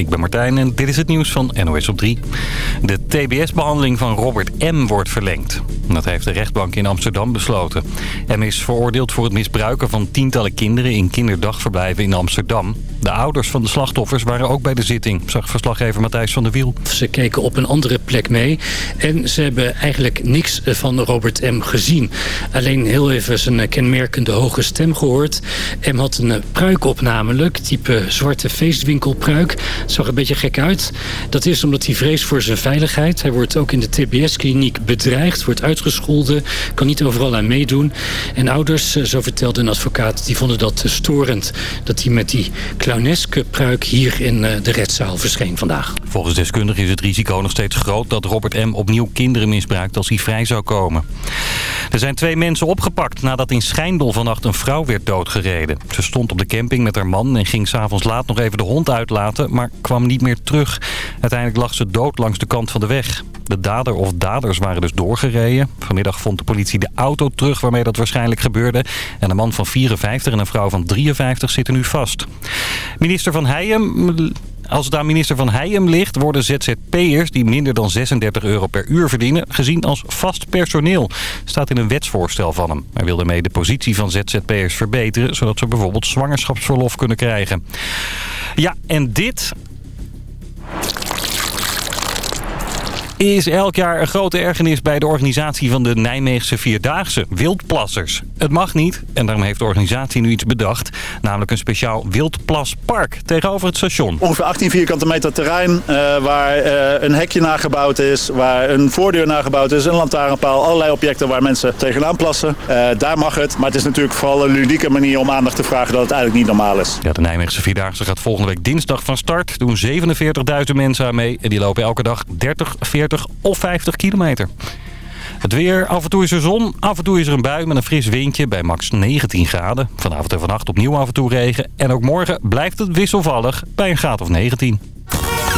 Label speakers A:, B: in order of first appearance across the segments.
A: Ik ben Martijn en dit is het nieuws van NOS op 3. De TBS-behandeling van Robert M. wordt verlengd. Dat heeft de rechtbank in Amsterdam besloten. M is veroordeeld voor het misbruiken van tientallen kinderen in kinderdagverblijven in Amsterdam. De ouders van de slachtoffers waren ook bij de zitting, zag verslaggever Matthijs van der Wiel.
B: Ze keken op een andere plek mee en ze hebben eigenlijk niks van Robert M. gezien. Alleen heel even zijn kenmerkende hoge stem gehoord. M had een pruik op namelijk, type zwarte feestwinkelpruik. Zag een beetje gek uit. Dat is omdat hij vreest voor zijn veiligheid. Hij wordt ook in de TBS-kliniek bedreigd, wordt uitgescholden, kan niet overal aan meedoen. En ouders, zo vertelde een advocaat, die vonden dat storend. Dat hij met die clowneske pruik hier in de rechtszaal verscheen vandaag.
A: Volgens deskundigen is het risico nog steeds groot dat Robert M. opnieuw kinderen misbruikt als hij vrij zou komen. Er zijn twee mensen opgepakt nadat in Schijndel vannacht een vrouw werd doodgereden. Ze stond op de camping met haar man en ging s'avonds laat nog even de hond uitlaten, maar kwam niet meer terug. Uiteindelijk lag ze dood langs de kant van de weg. De dader of daders waren dus doorgereden. Vanmiddag vond de politie de auto terug waarmee dat waarschijnlijk gebeurde. En een man van 54 en een vrouw van 53 zitten nu vast. Minister Van Heijem als het aan minister Van Heijem ligt, worden ZZP'ers die minder dan 36 euro per uur verdienen gezien als vast personeel. Staat in een wetsvoorstel van hem. Hij wil daarmee de positie van ZZP'ers verbeteren, zodat ze bijvoorbeeld zwangerschapsverlof kunnen krijgen. Ja, en dit is elk jaar een grote ergernis bij de organisatie van de Nijmeegse Vierdaagse, Wildplassers. Het mag niet en daarom heeft de organisatie nu iets bedacht, namelijk een speciaal wildplaspark tegenover het station.
C: Ongeveer 18 vierkante meter terrein uh, waar uh, een hekje nagebouwd is, waar een voordeur nagebouwd is, een lantaarnpaal, allerlei objecten waar mensen tegenaan plassen. Uh, daar mag het, maar het is natuurlijk vooral een ludieke manier om aandacht te vragen dat het eigenlijk niet normaal is.
A: Ja, de Nijmeegse Vierdaagse gaat volgende week dinsdag van start. Doen 47.000 mensen aan mee en die lopen elke dag 30, 40 of 50 kilometer. Het weer, af en toe is er zon, af en toe is er een bui met een fris windje bij max 19 graden. Vanavond en vannacht opnieuw af en toe regen. En ook morgen blijft het wisselvallig bij een graad of 19.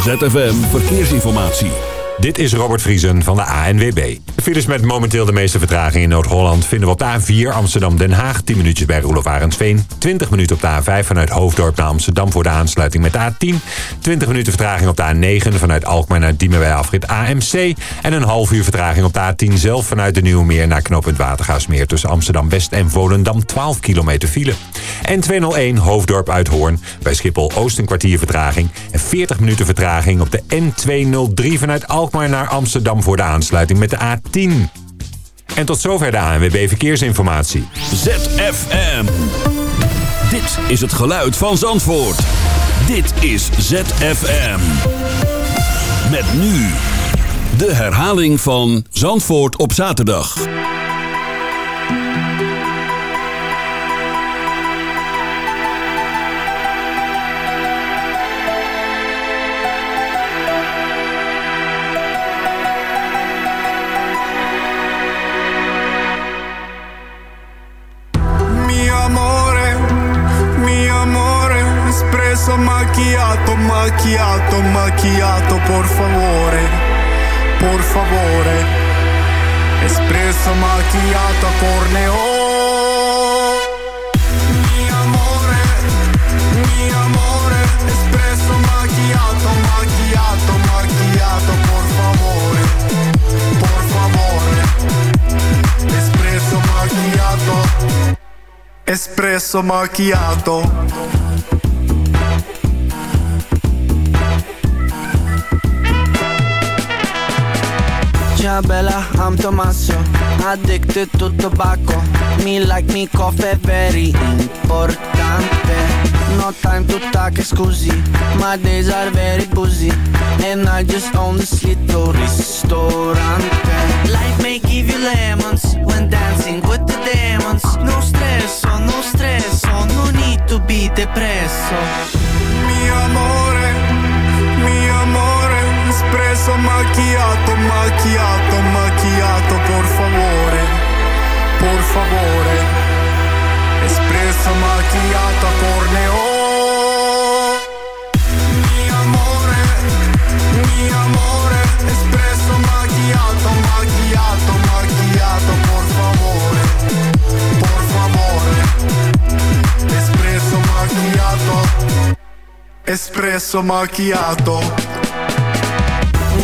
D: ZFM Verkeersinformatie.
E: Dit is Robert Vriesen van de ANWB. De files met momenteel de meeste vertraging in Noord-Holland vinden we op de A4 Amsterdam-Den Haag. 10 minuutjes bij Roelof Arendsveen. 20 minuten op de A5 vanuit Hoofddorp naar Amsterdam voor de aansluiting met de A10. 20 minuten vertraging op de A9 vanuit Alkmaar naar Diemen bij afrit AMC. En een half uur vertraging op de A10 zelf vanuit de Nieuwe Meer naar knooppunt Watergaasmeer. Tussen Amsterdam-West en Volendam 12 kilometer file. En 201 Hoofddorp uit Hoorn bij Schiphol Oost een kwartier vertraging. En 40 minuten vertraging op de N203 vanuit Alkmaar Alkmaar naar Amsterdam voor de aansluiting met de A10. En tot zover de ANWB Verkeersinformatie.
D: ZFM. Dit is het geluid van Zandvoort. Dit is ZFM. Met nu de herhaling van Zandvoort op zaterdag.
F: Macchiato, macchiato, macchiato, por favore, por favore. Espresso macchiato, corneo. Mi amore, mi amore, espresso macchiato, macchiato, macchiato, por favore, por favore. Espresso macchiato, espresso macchiato.
G: Bella, I'm Tommaso Addicted to tobacco Me like me coffee very importante. No time to talk, scusi. My days are very busy And I just own this little ristorante. Life may give you lemons When dancing with the demons. No stress, no stress No need to be depresso.
F: Mi amore, mi amore Espresso macchiato, macchiato, macchiato, por favore, por favore. Espresso macchiato, corneo. Mi amore, mi amore, espresso macchiato, macchiato, macchiato, por favore, por favore. Espresso macchiato, espresso macchiato.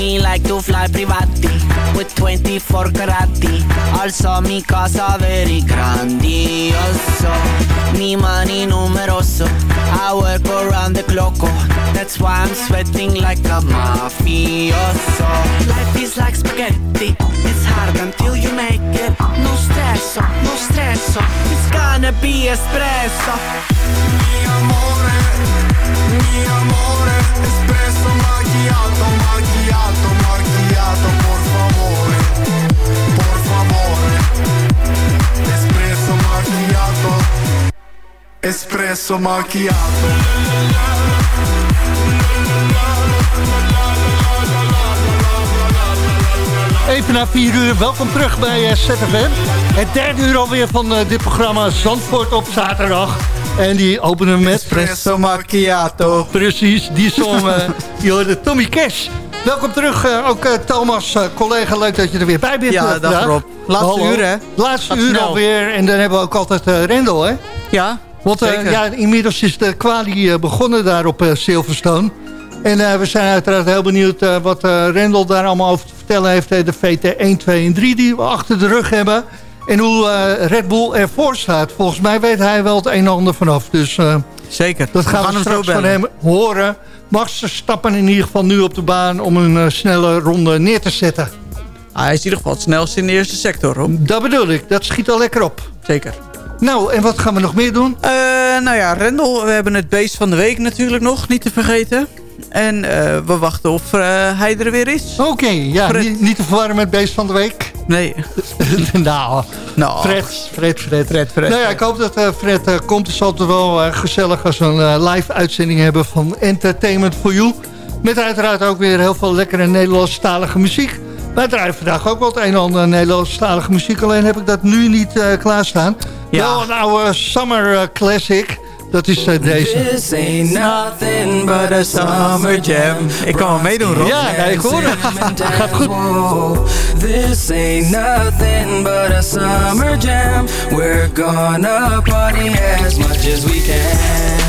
G: Me like to fly privati with 24 carati. Also mi casa very grandioso. Mi money numeroso. I work around the clock. That's why I'm sweating like a mafioso. Life is like spaghetti. It's hard until you make it. No stress, no stress. It's gonna be espresso.
F: Mi amore, mi amore, espresso macchiato.
H: Even na 4 uur, welkom terug bij eh, ZFM. Het derde uur alweer van eh, dit programma Zandvoort op zaterdag. En die openen we met...
F: Espresso macchiato.
H: Precies, die song, die hoorde Tommy Cash. Welkom terug, ook eh, Thomas, eh, collega, leuk dat je er weer bij bent.
I: Ja, dag
H: vandaag.
I: Rob. Laatste
H: Hallo.
I: uur, hè?
H: Laatste uur
I: snel.
H: alweer en dan hebben we ook altijd eh Rendel, hè?
I: Ja,
H: Want eh, ja, inmiddels is de kwalie eh, begonnen daar op eh, Silverstone. En we zijn uiteraard heel benieuwd wat Rendel daar allemaal over te vertellen heeft. de VT 1, 2 en 3 die we achter de rug hebben. En hoe Red Bull ervoor staat. Volgens mij weet hij wel het een en ander vanaf. Dus
I: Zeker.
H: dat gaan we,
I: hem zo
H: straks van hem horen. Max stappen in ieder geval nu op de baan om een snelle ronde neer te zetten.
I: Hij is in ieder geval het snelste in de eerste sector, Rob.
H: Dat bedoel ik, dat schiet al lekker op.
I: Zeker.
H: Nou, en wat gaan we nog meer doen?
I: Eh, nou ja, Rendel, we hebben het beest van de week natuurlijk nog, niet te vergeten. En eh, we wachten of eh, hij er weer is.
H: Oké, ja, niet, niet te verwarren met beest van de week.
I: Nee.
H: nou,
I: Nou,
H: Fred, Fred, Fred.
I: Fred, Fred.
H: Nou ja, ik hoop dat Fred komt. Het is altijd wel gezellig als we een live uitzending hebben van Entertainment for You. Met uiteraard ook weer heel veel lekkere Nederlandstalige muziek. Wij draaien vandaag ook wel het een en ander Nederlandstalige muziek. Alleen heb ik dat nu niet eh, klaarstaan.
I: Ja.
H: Wel een oude summer eh, classic. Dat is eh, deze.
I: This ain't nothing but a summer jam. Ik kan wel meedoen, Rob.
H: Ja, ja, ik hoor het. Gaat goed.
J: This ain't nothing but a summer jam. We're gonna party as much as we can.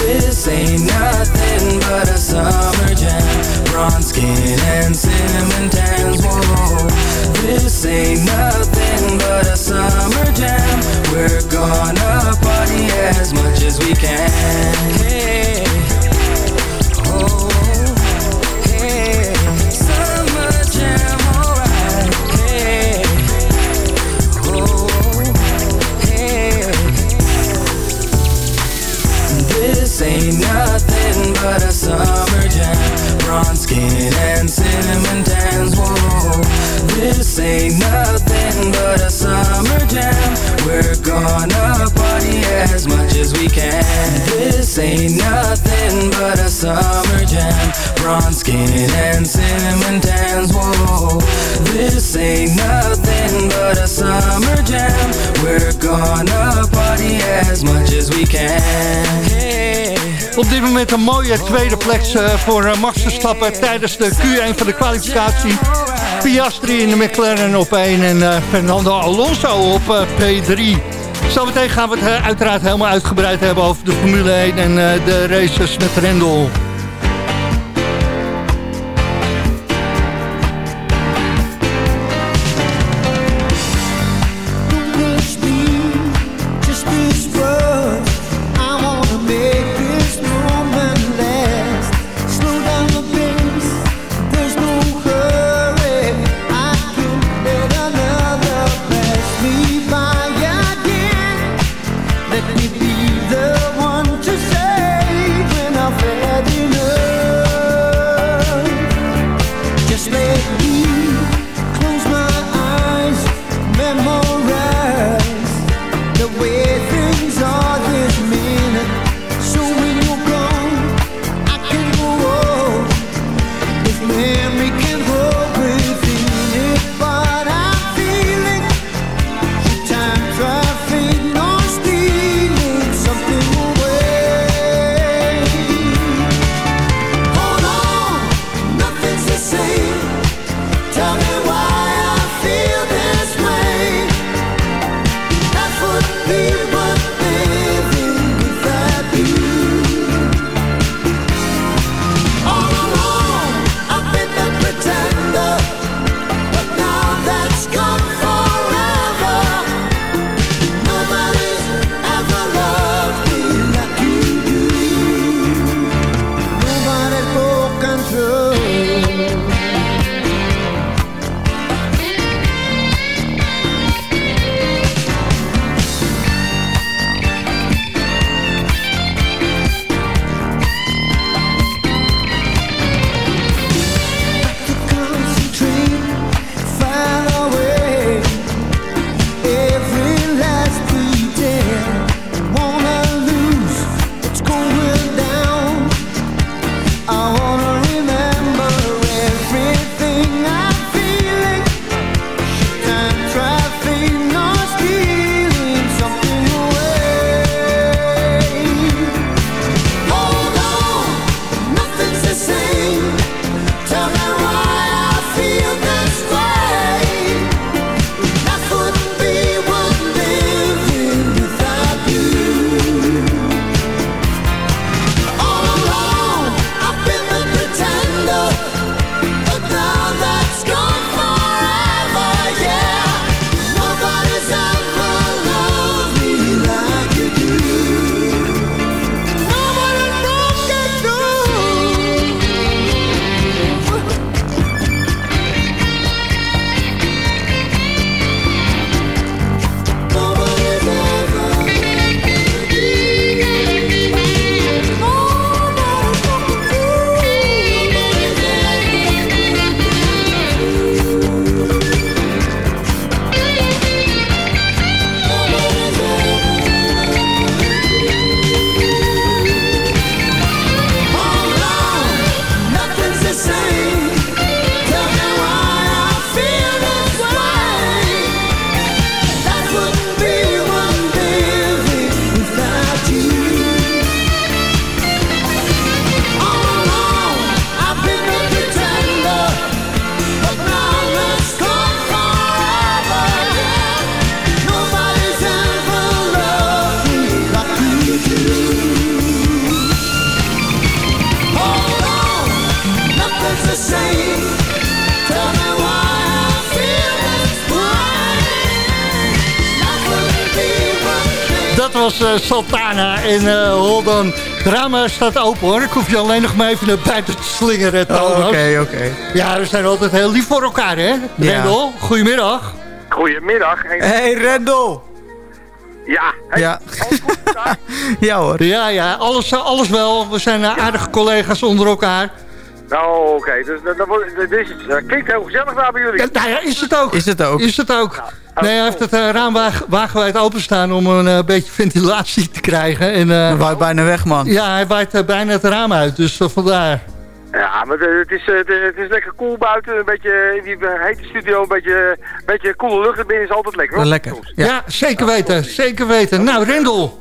J: This ain't nothing but a summer jam. Bronze skin and. Whoa. This ain't nothing but a summer jam. We're gonna party as much as we can. we can. This ain't nothing but a summer jam. Bronze skin and cinnamon tans. Whoa, this ain't nothing but a summer jam. We're gonna party as much as we can. Hey.
K: Op dit moment een mooie tweede plek eh, voor eh, Max Verstappen tijdens de Q1 van de kwalificatie. Piastri in de McLaren op 1 en eh, Fernando Alonso op P3. Zometeen gaan we het uh, uiteraard helemaal uitgebreid hebben over de Formule 1 en uh, de races met Rendel. Was On. Het raam staat open hoor. Ik hoef je alleen nog maar even naar buiten te slingeren.
I: Oké,
K: Oh,
I: oké. Okay, okay.
K: Ja, we zijn altijd heel lief voor elkaar hè.
I: Ja.
K: Rendel, goedemiddag.
L: Goedemiddag. En...
I: Hey Rendel.
L: Ja. Hey,
I: ja.
L: alles goed daar?
K: ja hoor. Ja, ja, alles, alles wel. We zijn uh, aardige collega's onder elkaar.
L: Nou, oké. Okay. Dus dat, dat, dat, is, dat klinkt heel gezellig daar bij jullie.
K: Ja, nou ja, is het ook.
I: Is het ook.
K: Is het ook. Nee, hij heeft het uh, raam waag, wagenwijd openstaan om een uh, beetje ventilatie te krijgen. En, uh,
I: hij waait bijna weg, man.
K: Ja, hij waait bijna het raam uit, dus vandaar.
L: Ja, maar het is, eh, het is lekker koel buiten. Een beetje in die hete studio, een beetje, een beetje koele lucht er binnen is altijd lekker. hoor.
I: Lekker.
L: Soms.
H: Ja, zeker weten. Zeker weten. Nou, Rendel.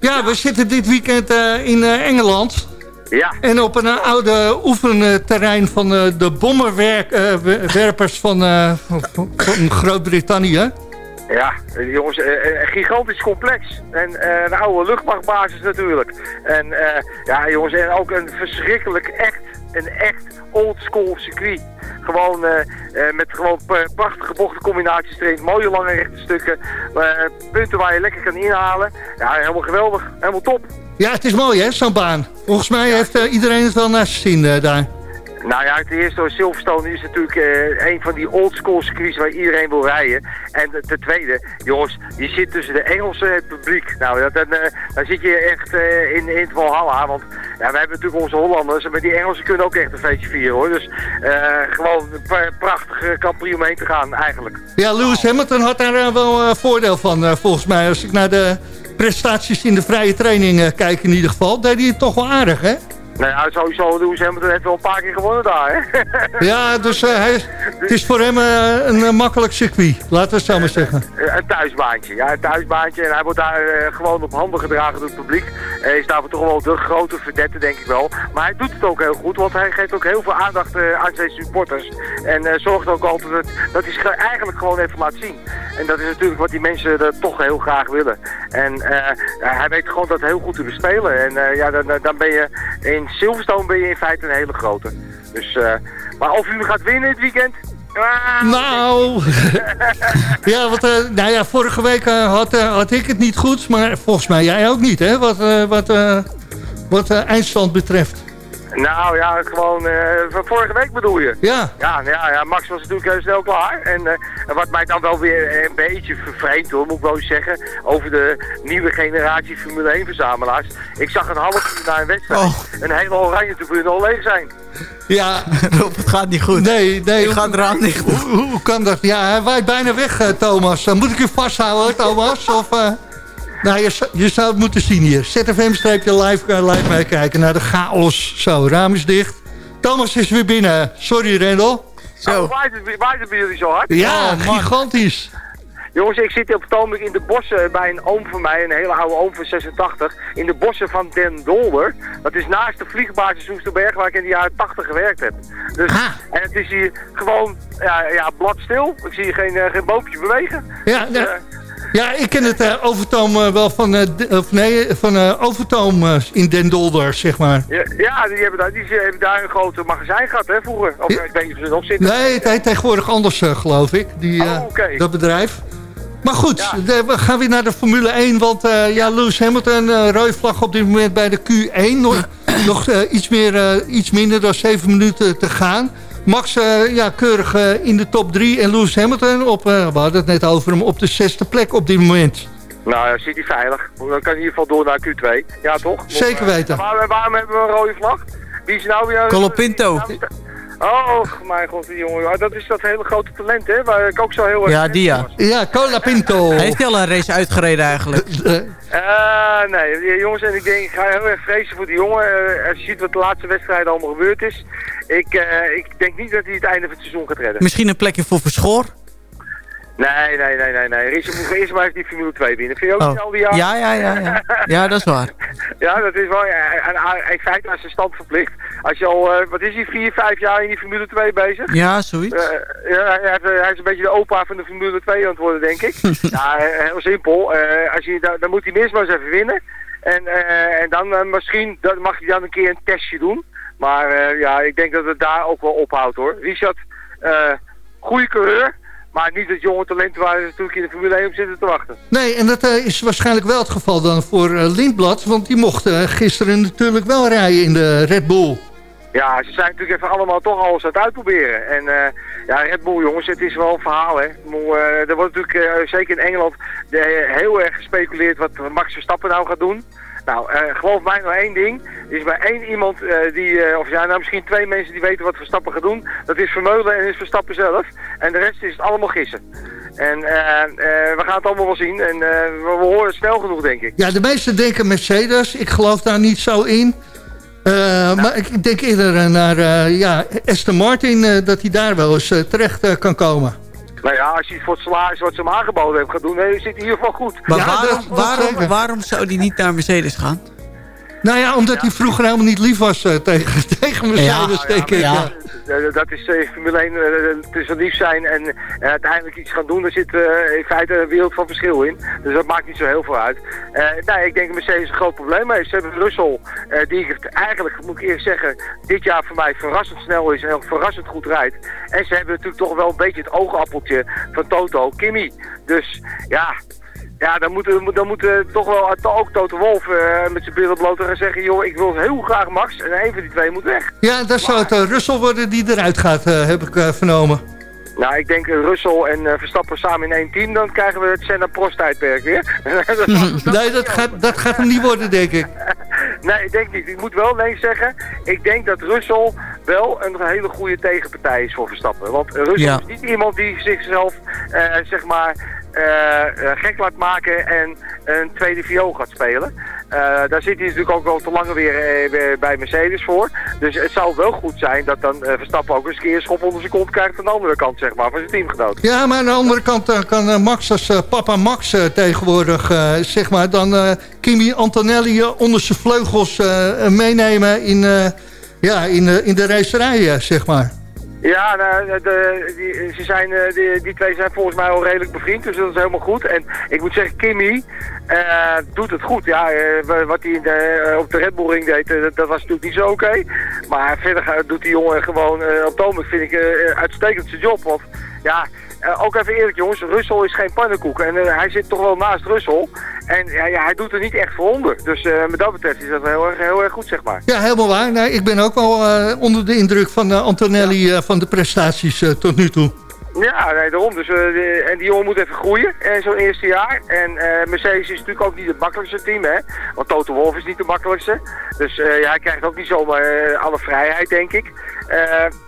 H: Ja, we zitten dit weekend eh, in eh, Engeland.
L: Ja,
H: En op een eh, oude oefenterrein van eh, de bommenwerpers van, eh, van, van Groot-Brittannië.
L: ja, eh, jongens, eh, een gigantisch complex. En eh, een oude luchtmachtbasis natuurlijk. En eh, ja, jongens, en ook een verschrikkelijk echt, een echt oldschool circuit. Gewoon eh, eh, met gewoon prachtige bochtencombinaties erin, mooie lange rechte stukken, eh, punten waar je lekker kan inhalen. Ja, helemaal geweldig, helemaal top.
H: Ja, het is mooi hè, zo'n baan. Volgens mij heeft iedereen het wel naar zijn zin daar.
L: Nou ja, ten eerste, Silverstone is natuurlijk eh, een van die oldschool circuits waar iedereen wil rijden. En de- ten tweede, jongens, je zit tussen de Engelsen en het publiek. Nou, dat, dan, eh, dan zit je echt eh, in, in het Valhalla. Want ja, we hebben natuurlijk onze Hollanders, maar die Engelsen kunnen ook echt een feestje vieren hoor. Dus eh, gewoon een pra- prachtige kampioen om heen te gaan eigenlijk.
H: Ja, Lewis Hamilton had daar eh, wel eh, voordeel van, eh, volgens mij. Als ik naar de prestaties in de vrije training eh, kijk in ieder geval, deed hij het toch wel aardig, hè?
L: Nou ja, sowieso, Lewis Hamilton heeft wel een paar keer gewonnen daar hè.
H: Ja, dus eh, hij, het is voor hem eh, een eh, makkelijk circuit, laten we het zo maar zeggen.
L: Een thuisbaantje, ja, een thuisbaantje. En hij wordt daar gewoon op handen gedragen door het publiek. Hij is daarvoor toch wel de grote verdette, denk ik wel. Maar hij doet het ook heel goed, want hij geeft ook heel veel aandacht aan zijn supporters. En zorgt ook altijd dat, dat hij zich eigenlijk gewoon even laat zien. En dat is natuurlijk wat die mensen er toch heel graag willen. En hij weet gewoon dat heel goed te bespelen. En ja, dan, dan ben je in Silverstone ben je in feite een hele grote. Dus, eh, maar of u gaat winnen dit weekend? Ah,
H: Nou, ja, want, eh, nou ja, vorige week eh, had, had ik het niet goed, maar volgens mij jij ook niet, hè? Wat, wat, wat eindstand betreft.
L: Nou ja, gewoon eh, van vorige week bedoel je?
H: Ja.
L: Ja, nou ja, ja, Max was natuurlijk heel snel klaar. En, eh, en wat mij dan wel weer een beetje vervreemd hoor, moet ik wel eens zeggen, over de nieuwe generatie Formule 1 verzamelaars. Ik zag een half uur na een wedstrijd
I: Oh.
L: een hele oranje tribune al leeg zijn.
H: Ja,
I: Rob, het gaat niet goed.
H: nee, nee.
I: Ik ga eraan niet
H: hoe, hoe, hoe kan dat? Ja, hij waait bijna weg, eh, Thomas. Dan moet ik u vasthouden, Thomas? Of, eh, nou, je, zou- je zou het moeten zien hier. ZFM-live uh, live meekijken naar de chaos. Zo, raam is dicht. Thomas is weer binnen. Sorry, Rendel.
I: Zo.
L: Oh, waait, het, waait het bij jullie zo hard?
H: Ja,
I: Oh,
H: gigantisch.
L: Jongens, ik zit op het ogenblik in de bossen bij een oom van mij, een hele oude oom van 86, in de bossen van Den Dolder. Dat is naast de vliegbasis Soesterberg waar ik in de jaren 80 gewerkt heb. Dus,
H: Ah.
L: En het is hier gewoon ja, ja, bladstil. Ik zie hier geen, eh, geen boompje bewegen.
H: Ja,
L: Dus, eh,
H: ja ik ken het eh, Overtoom eh, wel van, eh, of nee, van Overtoom in Den Dolder, zeg maar.
L: ja, ja, die hebben daar, die hebben daar een groot magazijn gehad, hè, vroeger. Of
H: Ja.
L: ik weet niet of ze nog zitten.
H: Nee, het heet tegenwoordig anders, geloof ik, die,
L: Oh,
H: dat bedrijf. Maar goed,
L: Ja.
H: de- we gaan weer naar de Formule 1. Want eh, ja, Lewis Hamilton, eh rode vlag op dit moment bij de Q1. Nog, nog iets, meer, iets minder dan 7 minuten te gaan. Max eh, ja, keurig eh, in de top 3. En Lewis Hamilton, op, eh, we hadden het net over hem, op de zesde plek op dit moment.
L: Nou ja, zit hij veilig. Dan kan hij in ieder geval door naar Q2. Ja, toch?
H: Zeker weten.
L: Maar waarom hebben we een rode vlag? Wie is nou weer...
I: Colapinto.
L: Oh, mijn god, die jongen. Ah, Dat is dat hele grote talent, hè? Waar ik ook zo heel erg...
I: Ja, die ja.
H: Ja, Cola Pinto.
I: Heeft hij al een race uitgereden eigenlijk?
H: Eh,
L: Eh, nee, die jongens, en ik denk, ik ga heel erg vrezen voor die jongen. Eh, als je ziet wat de laatste wedstrijden allemaal gebeurd is. Ik, eh, ik denk niet dat hij het einde van het seizoen gaat redden.
I: Misschien een plekje voor Verschoor?
L: Nee, nee, nee, nee, nee. Richard moet eerst maar even die Formule 2 winnen. Vind je ook
I: Oh.
L: niet al die jaren?
I: Ja, ja, ja, ja. Ja, dat is waar.
L: Ja, dat is wel en, in feite aan zijn stand verplicht. Als je al, eh, wat is hij, vier, vijf jaar in die Formule 2 bezig?
I: Ja, zoiets.
L: Eh, ja, hij, heeft, hij is een beetje de opa van de Formule 2 aan het worden, denk ik. ja, eh, heel simpel. Eh, als je, dan, dan moet hij minstens maar eens even winnen. En, eh, en dan eh, misschien dan mag hij dan een keer een testje doen. Maar eh, ja, ik denk dat het daar ook wel ophoudt hoor. Richard, eh goede coureur. Maar niet het jonge talent waar ze natuurlijk in de Formule 1 op zitten te wachten.
H: nee, en dat eh, is waarschijnlijk wel het geval dan voor eh, Lindblad. Want die mocht eh, gisteren natuurlijk wel rijden in de Red Bull.
L: Ja, ze zijn natuurlijk even allemaal toch alles aan het uitproberen. En ja, Red Bull jongens, het is wel een verhaal hè. Er wordt natuurlijk, zeker in Engeland, heel erg gespeculeerd wat Max Verstappen nou gaat doen. Nou, eh, geloof mij nou één ding. Er is maar één iemand eh, die, eh, of ja, nou misschien twee mensen die weten wat Verstappen gaat doen. Dat is Vermeulen en is Verstappen zelf. En de rest is het allemaal gissen. En we gaan het allemaal wel zien. En we, we horen het snel genoeg, denk ik.
H: Ja, de meesten denken Mercedes. Ik geloof daar niet zo in. Eh, Maar ik denk eerder naar ja, Aston Martin, dat hij daar wel eens terecht kan komen.
L: Nou ja, als je het voor het salaris wat ze hem aangeboden heeft gaat doen, dan zit hij in ieder geval goed.
I: Maar
H: Ja,
I: waarom, waarom, zou die niet naar Mercedes gaan?
H: Nou ja, omdat hij vroeger helemaal niet lief was eh, tegen, tegen Mercedes,
I: Ja,
H: denk ik.
I: ja.
L: Eh, dat is eh, Formule 1, eh, tussen lief zijn en uiteindelijk iets gaan doen, daar zit in feite een wereld van verschil in. Dus dat maakt niet zo heel veel uit. Nee, ik denk dat Mercedes een groot probleem heeft. Ze hebben Russell, die eigenlijk, moet ik eerlijk zeggen, dit jaar voor mij verrassend snel is en ook verrassend goed rijdt. En ze hebben natuurlijk toch wel een beetje het oogappeltje van Toto, Kimi. Dus ja... Ja, dan moet, dan moet toch wel ook Toto Wolf eh, met zijn billen bloot gaan zeggen... joh, ik wil heel graag Max en een van die twee moet weg.
H: Ja, dan zou het eh, Russell worden die eruit gaat, eh, heb ik eh, vernomen.
L: Nou, ik denk Russell en eh, Verstappen samen in één team, dan krijgen we het Senna Prost tijdperk weer. Dat
H: Nee, dat gaat, dat gaat hem niet worden, denk ik.
L: nee, ik denk niet. Ik moet wel nee zeggen, ik denk dat Russell wel een hele goede tegenpartij is voor Verstappen. Want Russell
I: Ja.
L: is niet iemand die zichzelf, eh, zeg maar, gek laat maken en een tweede viool gaat spelen. Eh, daar zit hij natuurlijk ook wel te lang weer, eh, bij Mercedes voor. Dus het zou wel goed zijn dat dan eh, Verstappen ook eens een keer een schop onder zijn kont krijgt aan de andere kant, zeg maar, van zijn teamgenoot.
H: Ja, maar aan de andere kant eh, kan eh, Max als eh, papa Max eh, tegenwoordig, eh, zeg maar, dan eh, Kimi Antonelli eh, onder zijn vleugels eh, meenemen in, eh, ja, in, eh, in de racerij, eh, zeg maar.
L: Ja, nou, de, die, ze zijn, eh, die, die twee zijn volgens mij al redelijk bevriend, dus dat is helemaal goed. En ik moet zeggen, Kimmy eh, doet het goed. Ja, eh, wa- wat hij op de Red Bull Ring deed, dat, was natuurlijk niet zo oké. Maar verder doet die jongen gewoon, op vind ik uitstekend zijn job. Want ja, eh, ook even eerlijk jongens, Russell is geen pannenkoek. En eh, hij zit toch wel naast Russell. En ja, ja, hij doet er niet echt voor onder. Dus eh met dat betreft is dat heel erg, heel erg goed, zeg maar.
H: Ja, helemaal waar. Ik ben ook wel eh, onder de indruk van eh, Antonelli eh, van de prestaties eh, tot nu toe.
L: Ja, nee, daarom. Dus, eh, en die jongen moet even groeien in zo'n eerste jaar. En eh, Mercedes is natuurlijk ook niet het makkelijkste team, hè. Want Toto Wolff is niet de makkelijkste. Dus eh, ja, hij krijgt ook niet zomaar alle vrijheid, denk ik.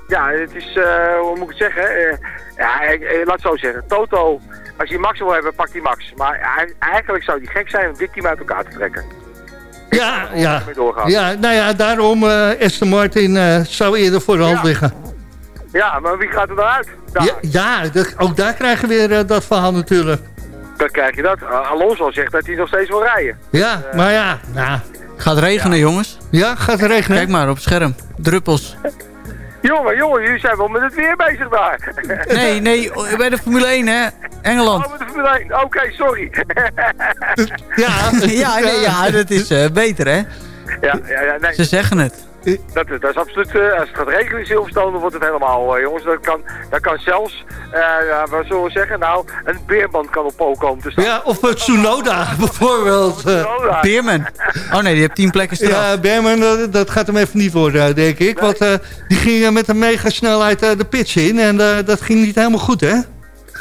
L: Ja, het is, hoe moet ik het zeggen? Ja, laat het zo zeggen. Toto, als hij Max wil hebben, pakt hij Max. Maar hij- eigenlijk zou hij gek zijn om dit team uit elkaar te trekken.
H: Ja, ja. Ja nou ja, daarom Aston Martin zou eerder voor de hand
L: Ja.
H: liggen.
L: Ja, maar wie gaat er dan uit? Daar.
H: Ja, ook daar krijgen we weer eh, dat verhaal natuurlijk.
L: Dan krijg je dat. Alonso zegt dat hij nog steeds wil rijden.
H: Ja, maar ja, nou,
I: Gaat regenen, jongens.
H: ja, gaat regenen?
I: Kijk maar op het scherm. Druppels.
L: Jongen, jongen, jullie zijn wel met het weer bezig daar.
I: Nee, nee, bij de Formule 1, hè. Engeland.
L: Oh, met de Formule 1. Oké, sorry.
H: Ja,
I: Ja, nee, ja, dat is eh, beter, hè.
L: ja, ja, ja, nee.
I: Ze zeggen het.
L: Dat, dat is absoluut... eh, als het gaat regenen in Silverstone, dan wordt het helemaal... eh, jongens, dat kan, dat kan zelfs... eh ja, wat zullen we zeggen? Nou, een beerband kan op pool komen te staan.
H: ja of het Tsunoda bijvoorbeeld.
L: ja.
I: Beerman. Oh nee, die heeft 10 plekken straf.
H: Ja, Berman, dat, dat gaat hem even niet worden, denk ik. Want eh, die ging met een mega snelheid eh, de pits in. En eh, dat ging niet helemaal goed, hè?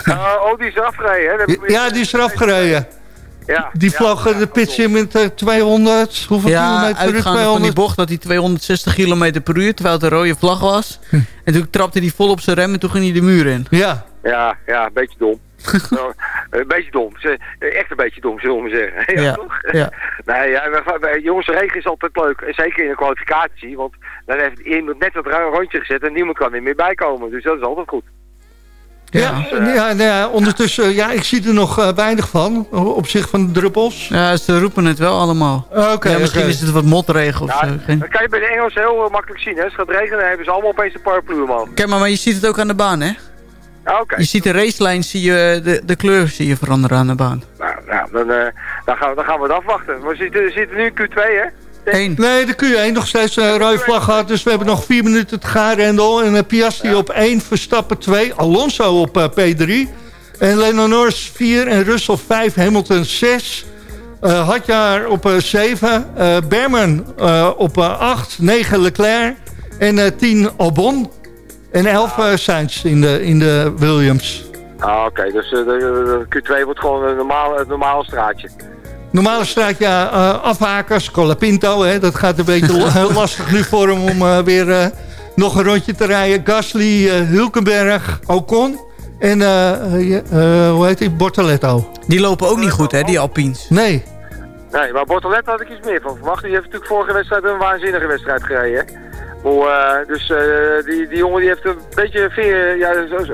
L: Uh, oh, die is afgereden, hè?
H: Ja, die is eraf gereden.
L: Ja,
H: Die
L: ja,
H: vloog eh,
L: ja,
H: de pits in met eh, 200, hoeveel
I: Ja,
H: kilometer per uur?
I: uitgaande van die
H: 200?
I: bocht dat hij 260 km per uur, terwijl het een rode vlag was. En toen trapte hij vol op zijn rem en toen ging hij de muur in.
H: Ja,
L: Ja, ja, een beetje dom. Nou, een beetje dom. Ze- Echt een beetje dom, zullen we maar zeggen. Ja,
I: Ja,
L: toch?
I: ja.
L: Nee, ja, jongens, regen is altijd leuk. Zeker in de kwalificatie. Want dan heeft iemand net dat rondje gezet en niemand kan er meer bij komen. Dus dat is altijd goed.
H: Ja. ja, nou ja, ondertussen, ja, ik zie er nog eh, weinig van, op zich van de druppels.
I: Ja, ze roepen het wel allemaal.
H: Oké,
I: ja, misschien is het wat motregen of
L: Ja,
I: zo. Geen-
L: dat kan je bij de Engelsen heel eh, makkelijk zien. Hè. Als het gaat regenen, dan hebben ze allemaal opeens een paraplu, man.
I: Kijk maar, maar je ziet het ook aan de baan, hè?
L: Ah, Oké.
I: Je ziet de racelijn, zie je, de, de kleur zie je veranderen aan de baan.
L: Nou, nou dan, eh, dan, gaan we, dan gaan we het afwachten. We zitten, zitten nu in Q2, hè?
I: Eén.
H: Nee, de Q1 nog steeds een rode vlag gehad. Dus we hebben nog vier minuten te gaan, Rendel. En uh, Piastri op 1, Verstappen 2, Alonso op uh, P3. En Lennon Norris 4 en Russell 5, Hamilton 6. Uh, Hadjar op 7, uh, Berman uh, op 8, 9 Leclerc en 10 Albon. En 11 uh, Sainz in de, in de Williams.
L: Ah, oké. Okay. Dus de, de Q2 wordt gewoon een normale, een normale straatje.
H: Normale straat, ja, uh, afhakers, Colapinto, hè, dat gaat een beetje lastig nu voor hem om uh, weer uh, nog een rondje te rijden. Gasly, Hulkenberg, Ocon en hoe heet die, Bortoletto.
I: Die lopen ook niet goed, hè, die Alpines.
H: Nee.
L: Nee, maar Bortolet had ik iets meer van verwacht. Die heeft natuurlijk vorige wedstrijd een waanzinnige wedstrijd gereden. Hoe, eh, dus eh, die, die jongen die heeft een beetje veer, ja,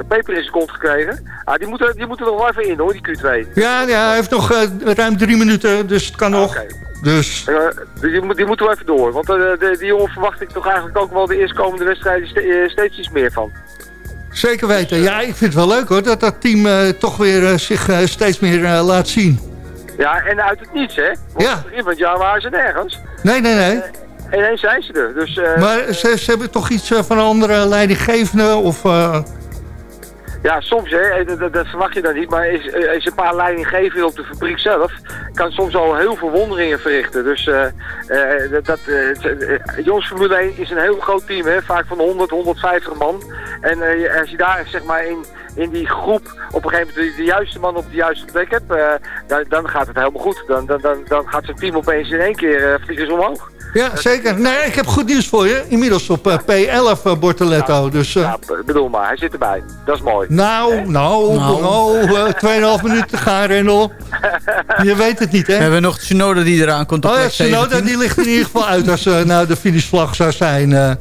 L: peper in zijn kont gekregen. Ah, die moeten die moeten er nog wel even in hoor, die Q2.
H: Ja, ja hij heeft nog eh, ruim drie minuten, dus het kan nog. Dus
L: Eh, die, die moeten we even door. Want de, die jongen verwacht ik toch eigenlijk ook wel de eerstkomende wedstrijden ste- steeds iets meer van.
H: zeker weten. Ja, ik vind het wel leuk hoor, dat dat team toch weer zich steeds meer laat zien.
L: Ja, en uit het niets hè. Want
H: Ja.
L: begin van het jaar waren ze nergens.
H: Nee, nee, nee.
L: En zijn ze er. Dus, eh,
H: Maar ze, ze hebben toch iets eh, van een andere leidinggevende of... eh,
L: Ja, soms hè, eh, dat, dat- verwacht je dan niet, maar is, eh, is een paar leidinggevenden op de fabriek zelf, kan soms al heel veel wonderingen verrichten. Dus eh, eh, dat, eh, eh, Jons Formule 1 is een heel groot team, hè, vaak van 100, 150 man. En eh, als je daar zeg maar in, in die groep op een gegeven moment de, de juiste man op de juiste plek hebt, eh, dan, dan gaat het helemaal goed. Dan, dan, dan, dan gaat zijn team opeens in één keer eh, vliegen omhoog.
H: Ja, zeker. Nee, ik heb goed nieuws voor je. Inmiddels op eh, P11 eh, Bortoletto. Dus, eh,
L: bedoel maar, hij zit erbij. Dat is mooi.
H: nou, nou,
I: Nou.
H: nou, eh, 2,5 minuten te gaan, Rendel. Je weet het niet,
I: We
H: hè?
I: hebben nog Tsunoda die eraan komt op
H: Oh ja, Tsunoda
I: 17.
H: die ligt in ieder geval uit als ze nou de finishvlag zou zijn. eh.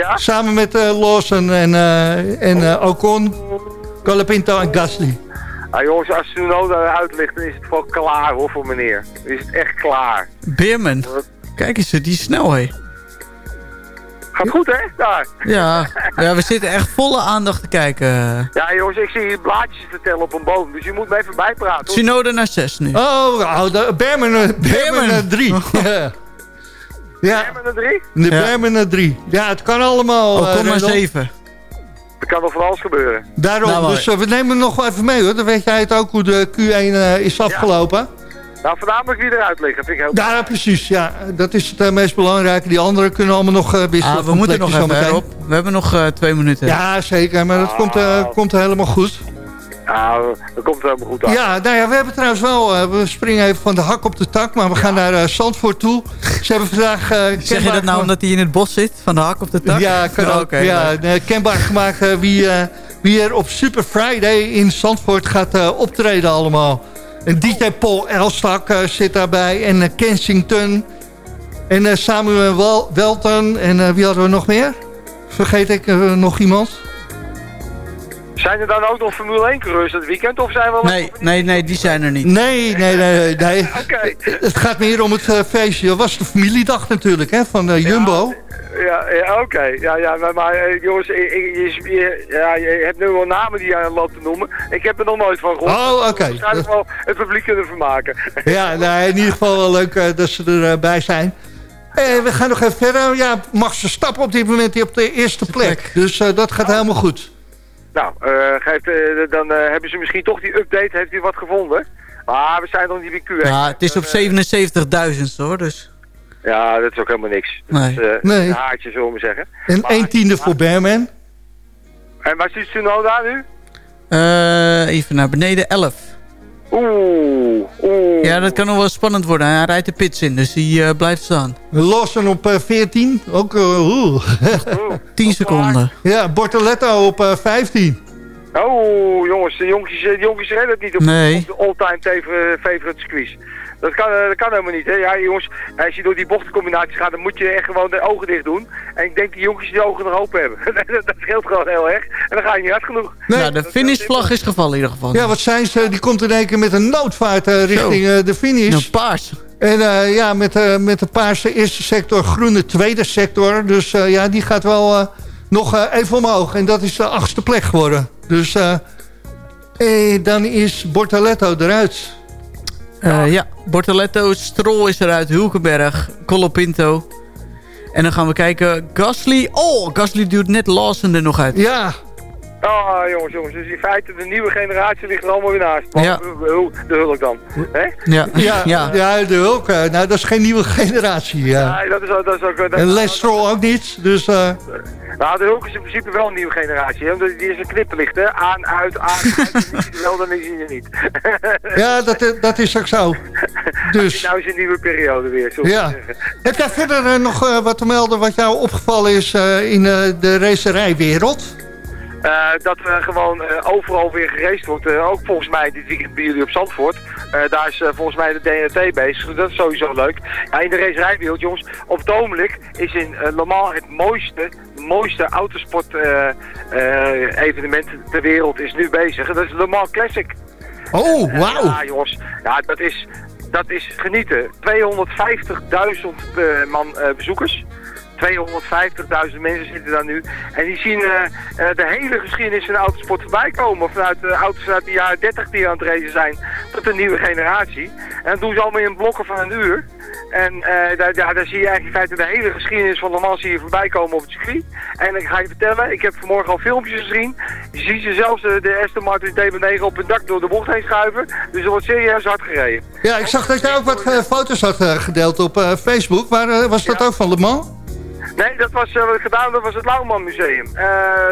L: Ja?
H: samen met eh, Lawson en, eh, en eh, Ocon, Colapinto en Gasly.
L: Ah, jongens, als Tsunoda eruit ligt, dan is het wel klaar hoor voor meneer. Dan is het echt klaar.
I: Beerman. Kijk eens, die is snel hé.
L: Gaat goed hè, daar.
I: Ja. ja, we zitten echt volle aandacht te kijken.
L: Ja jongens, ik zie hier blaadjes te tellen op een boom, dus je moet me even bijpraten. hoor.
I: Tsunoda naar 6 nu.
H: Oh, oh eh, Berman
I: Berman.
H: 3. ja.
L: we er drie?
H: de
I: Ja.
H: Berman 3. Ja, het kan allemaal.
I: Oh,
H: eh,
I: kom maar
H: Rendel.
I: 7.
L: Er kan nog van alles gebeuren.
H: Daarom,
I: Nou, maar-
H: dus eh, we nemen hem nog wel even mee hoor. Dan weet jij het ook hoe de Q1 eh, is afgelopen.
L: Nou, voornamelijk wie eruit liggen, vind ik heel
H: Ja, precies. Ja, dat is het eh, meest belangrijke. Die anderen kunnen allemaal nog eh, wisselen
I: Ah, we moeten nog even erop. We hebben nog eh, twee minuten.
H: Ja, zeker. Maar dat komt, eh, komt helemaal goed.
L: Nou, dat komt helemaal goed uit.
H: Ja, nou ja, we hebben trouwens wel... eh, we springen even van de hak op de tak, maar we gaan naar eh, Zandvoort toe. Ze hebben vandaag... eh,
I: Zeg je dat nou omdat hij in het bos zit? Van de hak op de tak?
H: Ja, kan ook.
I: Oké,
H: ja, kenbaar gemaakt wie, eh, wie er op Super Friday in Zandvoort gaat optreden allemaal. En DJ Paul Elstak eh, zit daarbij en eh, Kensington. En eh, Samuel Wel Welton. En wie hadden we nog meer? Vergeet ik nog iemand?
L: Zijn er dan ook nog Formule 1 coureurs dat weekend, of zijn we.
I: Nee, nee, nee, die zijn er niet.
H: Nee, nee, nee. nee.
L: Oké.
H: Het gaat meer om het eh, feestje. Dat was de familiedag natuurlijk, hè, van eh, Jumbo.
L: Ja, ja oké. Ja, ja, maar, maar eh, jongens, ik- je, je- ja, je hebt nu wel namen die je loopt te noemen. Ik heb er nog nooit van gehoord.
H: Oh, oké.
L: Waarschijnlijk wel het publiek kunnen vermaken.
H: Ja, nou, in ieder geval wel leuk dat ze erbij zijn. Eh, we gaan nog even verder. Ja, Max Verstappen op dit moment op de eerste plek. Dus dat gaat helemaal goed.
L: Nou, eh, geeft, eh, dan eh, hebben ze misschien toch die update, heeft hij wat gevonden. Maar we zijn nog niet weer Q1.
I: Ja, het is op 77.000 hoor, dus...
L: Ja, dat is ook helemaal niks. Dat
I: Nee.
L: is eh,
H: Nee.
L: een haartje, zullen we maar zeggen.
H: En één tiende voor Berman.
L: En waar zit Tsunoda nu?
I: Even naar beneden, 11.
L: Oeh, oeh.
I: Ja, dat kan nog wel spannend worden. Hij rijdt de pits in, dus die eh, blijft staan.
H: Lawson op eh, 14. Ook, eh, oeh.
I: 10 seconden.
H: ja, Bortoletto op eh, 15.
L: Oh, jongens, de jonkies, de jonkies redden het niet op,
I: Nee.
L: op de all-time favorite squeeze. Dat kan, eh, dat kan helemaal niet, hè. Ja, jongens, als je door die bochtencombinaties gaat, dan moet je echt gewoon de ogen dicht doen. En ik denk die jonkies die ogen nog open hebben. dat, scheelt gewoon heel erg. En dan ga je niet hard genoeg.
H: Nee.
I: Nou, de finishvlag is gevallen in ieder geval.
H: Ja, wat zijn ze? Die komt in één keer met een noodvaart eh, richting eh, de finish.
I: Nou, paars.
H: En eh, ja, met, eh, met de paarse eerste sector, groene tweede sector. Dus eh, ja, die gaat wel eh, nog eh, even omhoog. En dat is de achtste plek geworden. Dus eh, eh, dan is Bortoletto eruit.
I: Eh, ja, Bortoletto, Stroll is eruit, Hulkenberg, Colopinto. En dan gaan we kijken, Gasly. Oh, Gasly duwt net Lawson er nog uit.
H: Ja,
L: Ah, jongens, jongens. Dus in feite, de nieuwe generatie ligt er allemaal weer naast.
I: Ja.
L: De hulk dan. Hè?
I: Ja,
H: ja,
I: ja.
H: ja. de Hulk. eh, nou, dat is geen nieuwe generatie. Ja.
L: Ja, dat is, ook- dat is ook... Dat,
H: En Les Stroll ook niet. Dus eh,
L: Nou, de hulk is in principe wel een nieuwe generatie. Hè? Want Die is een knipperlicht, hè? Aan, uit, aan, uit. Dan is hij er wel, dan is hij er niet.
H: ja, dat, dat is ook zo. Dus,
L: Nou is een nieuwe periode weer,
H: ja.
L: zeggen.
H: Heb jij verder eh, nog eh, wat te melden wat jou opgevallen is eh, in eh, de racerijwereld?
L: Eh, dat er gewoon eh, overal weer geraced wordt. Eh, ook volgens mij dit weekend bij jullie op Zandvoort. Daar is volgens mij de DNT bezig. Dat is sowieso leuk. Ja, in de racerijwereld, jongens, op het ogenblik is in Le Mans het mooiste, mooiste autosport eh, eh, evenement ter wereld is nu bezig. Dat is Le Mans Classic.
H: Oh, wauw.
L: Ja, jongens. Ja, dat is, dat is genieten. 250.000 eh, man bezoekers. 250.000 mensen zitten daar nu. En die zien eh, eh, de hele geschiedenis van de autosport voorbij komen. Vanuit de auto's uit de jaren 30 die aan het racen zijn tot de nieuwe generatie. En dat doen ze allemaal in blokken van een uur. En eh, daar, ja, daar zie je eigenlijk in feite de hele geschiedenis van Le Mans hier voorbij komen op het circuit. En ik ga je vertellen, ik heb vanmorgen al filmpjes gezien. Je ziet ze zelfs de, de Aston Martin DB9 op het dak door de bocht heen schuiven. Dus er wordt serieus hard gereden.
H: Ja, ik zag dat jij ook wat eh, foto's had eh, gedeeld op eh, Facebook. Maar eh, was dat ook van Le Mans?
L: Nee, dat was eh, wat ik gedaan dat was het Lauwman Museum. Eh,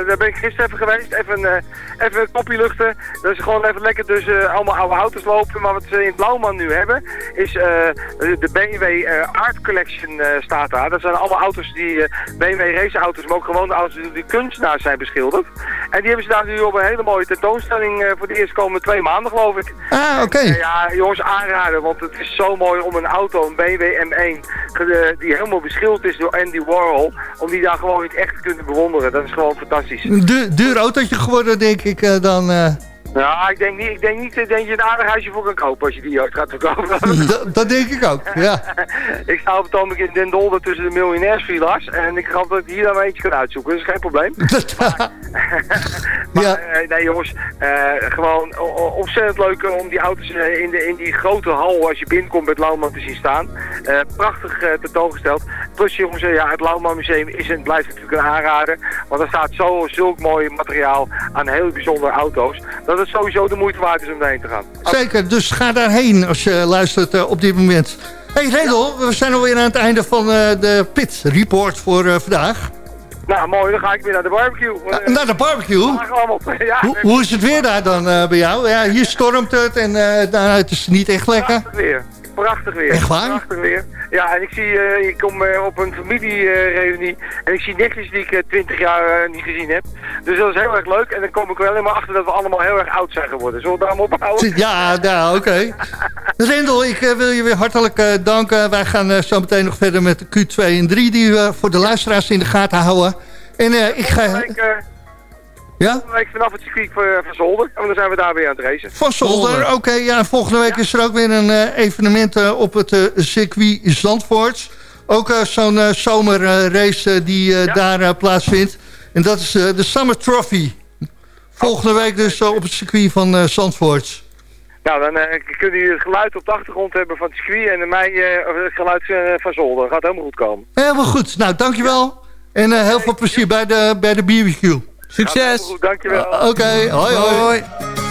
L: daar ben ik gisteren even geweest, even, eh, even een kopje luchten. Dat is gewoon even lekker dus eh, allemaal oude auto's lopen. Maar wat ze in het Lauwman nu hebben, is de BMW Art Collection staat daar. Dat zijn allemaal auto's die, BMW raceauto's, maar ook gewoon auto's die, kunstenaars zijn beschilderd. En die hebben ze daar nu op een hele mooie tentoonstelling voor de eerste komende twee maanden geloof ik.
H: Ah, oké.
L: Ja, jongens, aanraden, want het is zo mooi om een auto, een BMW M1, ge- die helemaal beschilderd is door Andy Warhol, om die daar gewoon echt te kunnen bewonderen. Dat is gewoon fantastisch.
H: Een duur, duur autootje geworden, denk ik eh, dan.
L: Ja, ik denk niet, ik denk niet dat je een aardig huisje voor kan kopen als je die gaat verkopen.
H: dat, dat denk ik ook, ja.
L: ik sta op het ogenblik in Den Dolder tussen de miljonairsvilla's en ik hoop dat ik hier dan wel eentje kan uitzoeken, dat is geen probleem. Maar eh, nee jongens, eh, gewoon ontzettend leuk om die auto's eh, in, de, in die grote hal als je binnenkomt bij het Lauwman te zien staan. Eh, prachtig eh, tentoongesteld. Plus jongens, ja, het Lauwman Museum is en blijft natuurlijk een aanrader. Want er staat zo, zulk mooi materiaal aan heel bijzondere auto's. Dat het sowieso de moeite waard is om daarheen te gaan.
H: Zeker, dus ga daarheen als je luistert eh, op dit moment. hey, Redel, we zijn alweer aan het einde van eh, de Pit Report voor eh, vandaag.
L: Nou mooi, dan ga ik weer naar de barbecue. Eh,
H: Naar de barbecue?
L: ja,
H: Hoe, hoe is het weer daar dan bij jou? Ja, hier stormt het en eh nou, het is niet echt lekker.
L: Weer. Prachtig weer.
H: Echt waar?
L: Prachtig weer. Ja, en ik zie, eh, ik kom eh, op een familiereunie en ik zie nichtjes die ik twintig jaar eh, niet gezien heb. Dus dat is heel erg leuk. En dan kom ik wel helemaal achter dat we allemaal heel erg oud zijn geworden. Zullen we daar maar ophouden?
H: Ja, nou, oké. Rendel, ik eh, wil je weer hartelijk eh, danken. Wij gaan eh, zo meteen nog verder met de Q2 en 3 die we voor de luisteraars in de gaten houden. En eh, ik ga...
L: Eh,
H: Ja?
L: volgende week vanaf het circuit van, van Zolder. En dan zijn we daar weer aan het racen.
H: Van Zolder, oké. ja, volgende week is er ook weer een eh, evenement eh, op het eh, circuit Zandvoort. Ook eh, zo'n eh, zomerrace die eh, daar eh, plaatsvindt. En dat is eh, de Summer Trophy. Volgende week dus eh, op het circuit van eh, Zandvoort.
L: Nou, dan eh, kunnen jullie het geluid op de achtergrond hebben van het circuit en mij eh, het geluid eh, van Zolder. Gaat helemaal goed komen.
H: Helemaal goed. Nou, dankjewel. En eh, heel veel plezier bij de, bij de barbecue.
I: Succes!
L: Dankjewel.
H: Oké, hoi hoi.
K: I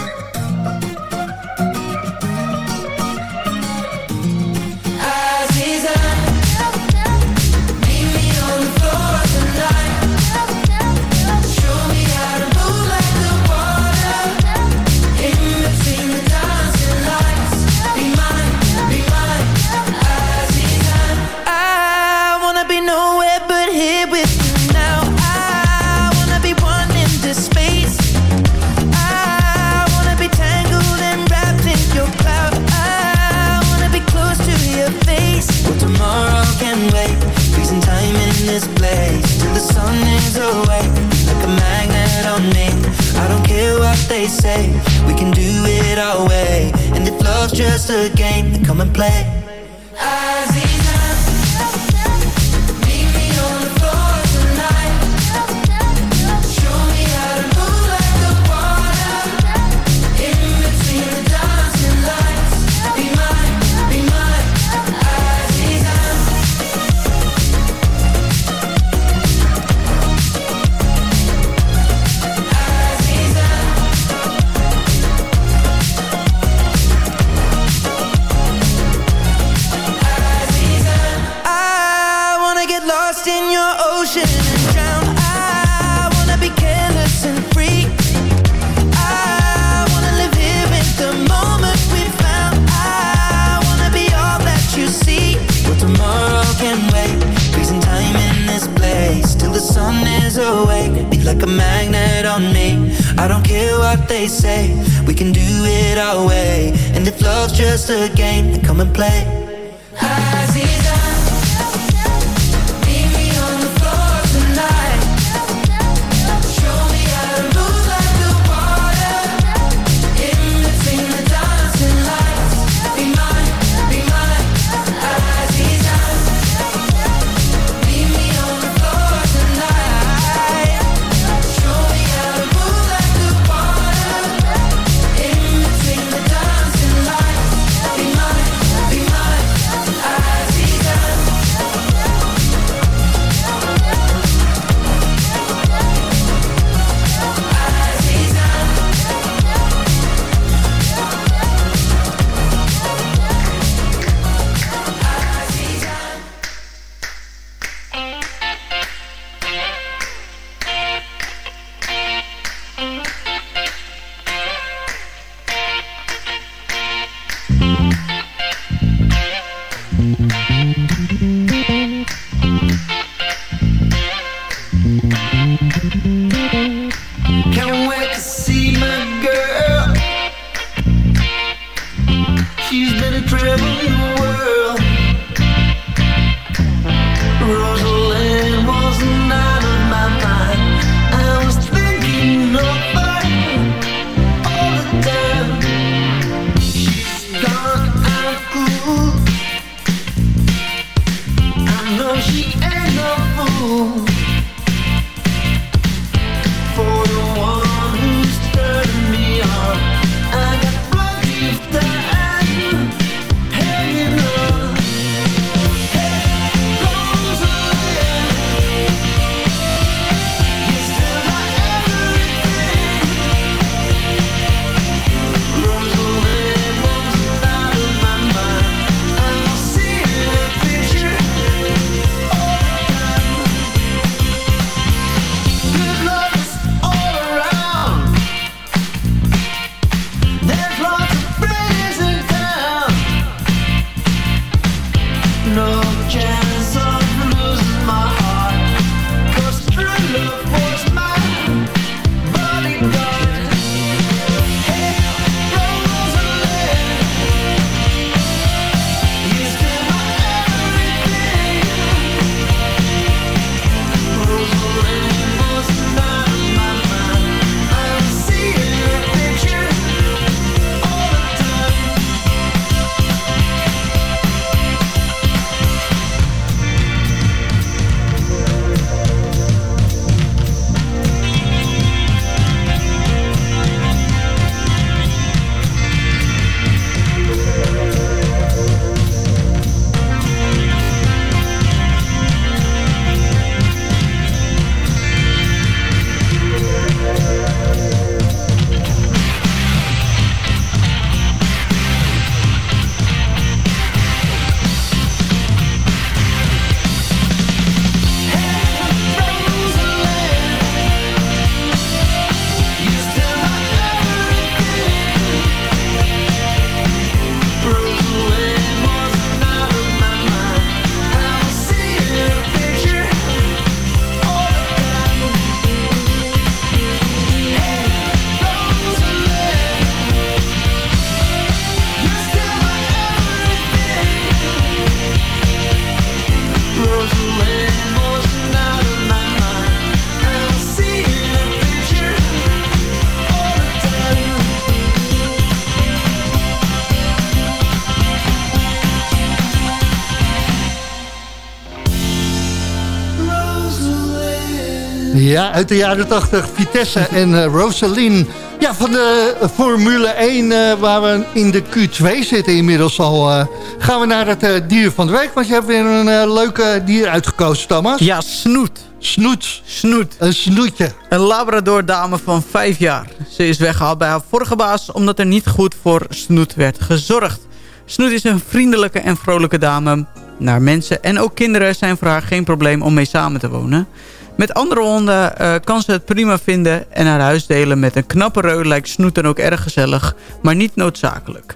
H: Ja, uit de jaren 80, Vitesse en eh, Rosaline. Ja, van de eh, Formule 1, eh, waar we in de Q2 zitten inmiddels al... gaan we naar het dier van de week. Want je hebt weer een leuke dier uitgekozen, Thomas.
I: Ja, Snoet.
H: Snoet.
I: Snoet.
H: Een snoetje.
I: Een Labrador dame van 5 jaar. Ze is weggehaald bij haar vorige baas omdat er niet goed voor Snoet werd gezorgd. Snoet is een vriendelijke en vrolijke dame. Naar mensen en ook kinderen zijn voor haar geen probleem om mee samen te wonen. Met andere honden eh, kan ze het prima vinden en haar huis delen met een knappe reul lijkt Snoet dan ook erg gezellig, maar niet noodzakelijk.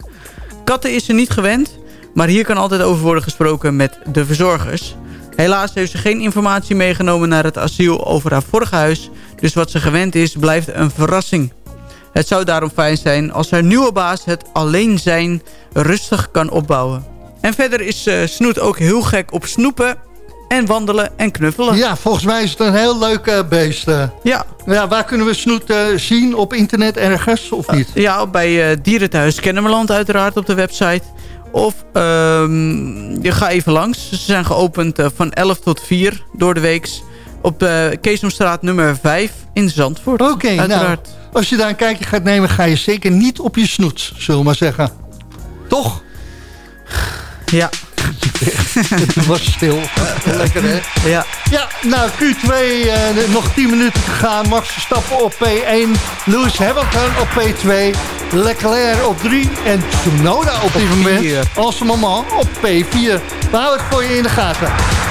I: Katten is ze niet gewend, maar hier kan altijd over worden gesproken met de verzorgers. Helaas heeft ze geen informatie meegenomen naar het asiel over haar vorige huis, dus wat ze gewend is blijft een verrassing. Het zou daarom fijn zijn als haar nieuwe baas het alleen zijn rustig kan opbouwen. En verder is eh, Snoet ook heel gek op snoepen en wandelen en knuffelen.
H: Ja, volgens mij is het een heel leuk eh, beest. eh.
I: Ja.
H: ja. Waar kunnen we Snoet eh, zien? Op internet ergens of niet?
I: Ja, bij Dierenthuis Kennemerland uiteraard op de website. Of ehm, je gaat even langs. Ze zijn geopend van 11 tot 4 door de weeks. Op de Keesomstraat nummer 5 in Zandvoort.
H: Oké, nou,
I: uiteraard.
H: als je daar een kijkje gaat nemen... ga je zeker niet op je snoet, zullen we maar zeggen. Toch?
I: Ja.
H: Het was stil. Lekker, hè?
I: Ja.
H: Ja, nou, Q2, eh, nog 10 minuten te gaan. Max Verstappen op P1. Lewis Hamilton op P2. Leclerc op 3. En Tsunoda op, dit moment. Als moment op P4. We houden het voor je in de gaten.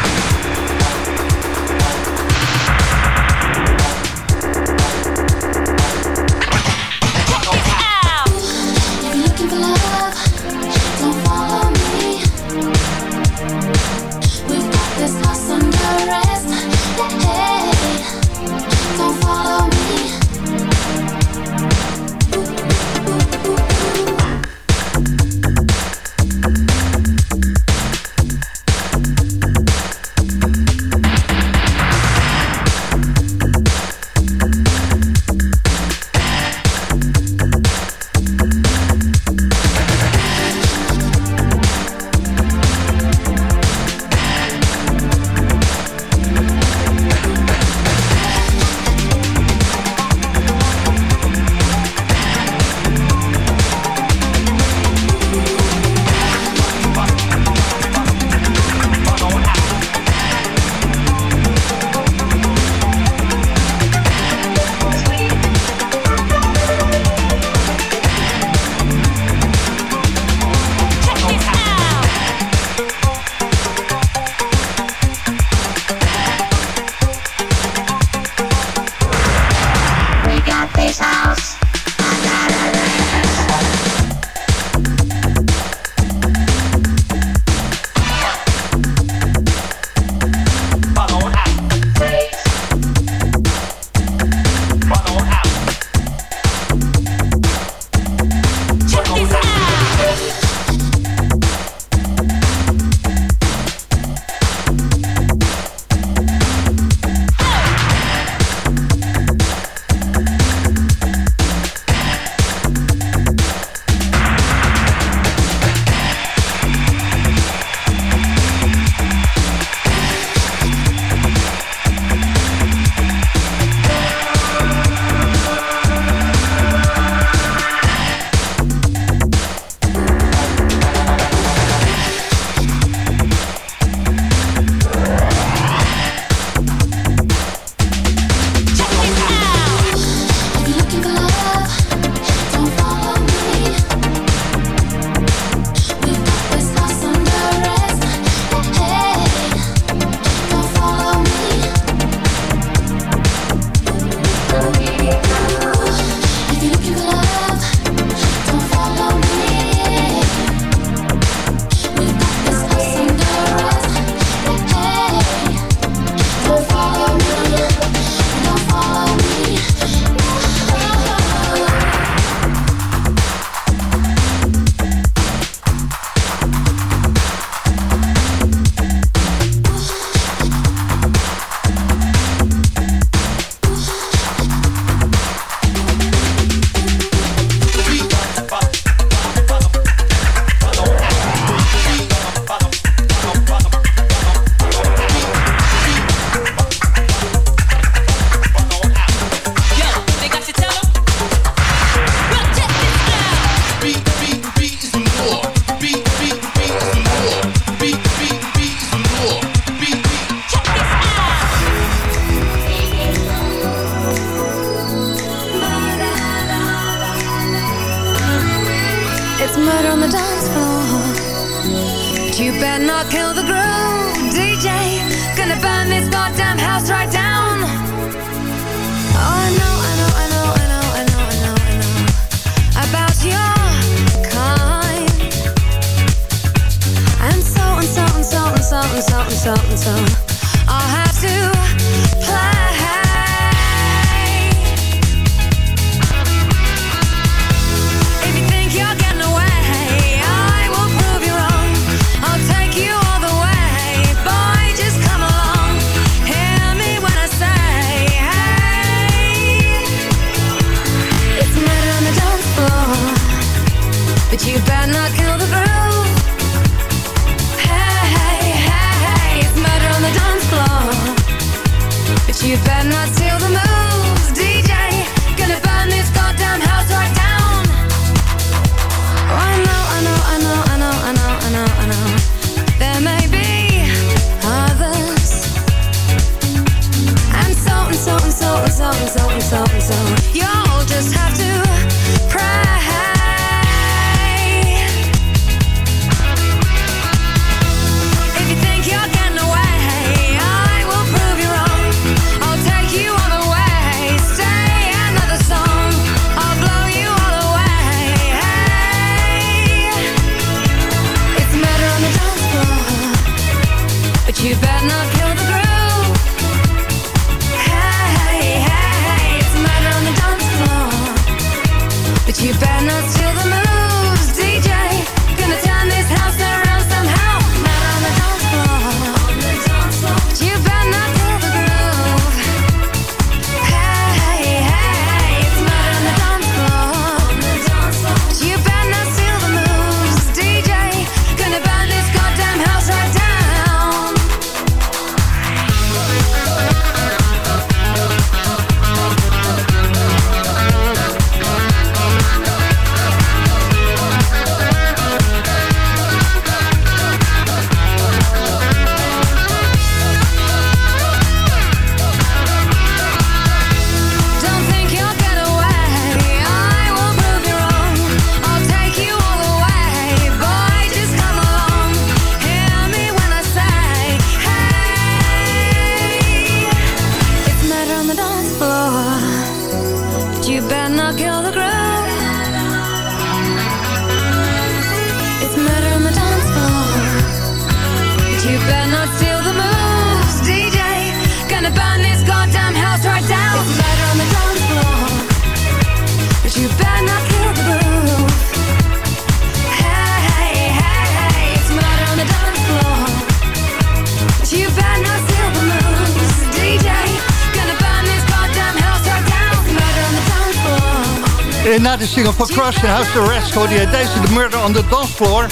H: Single van Crush en House Arrest hoorde je deze de Murder on the Dance Floor.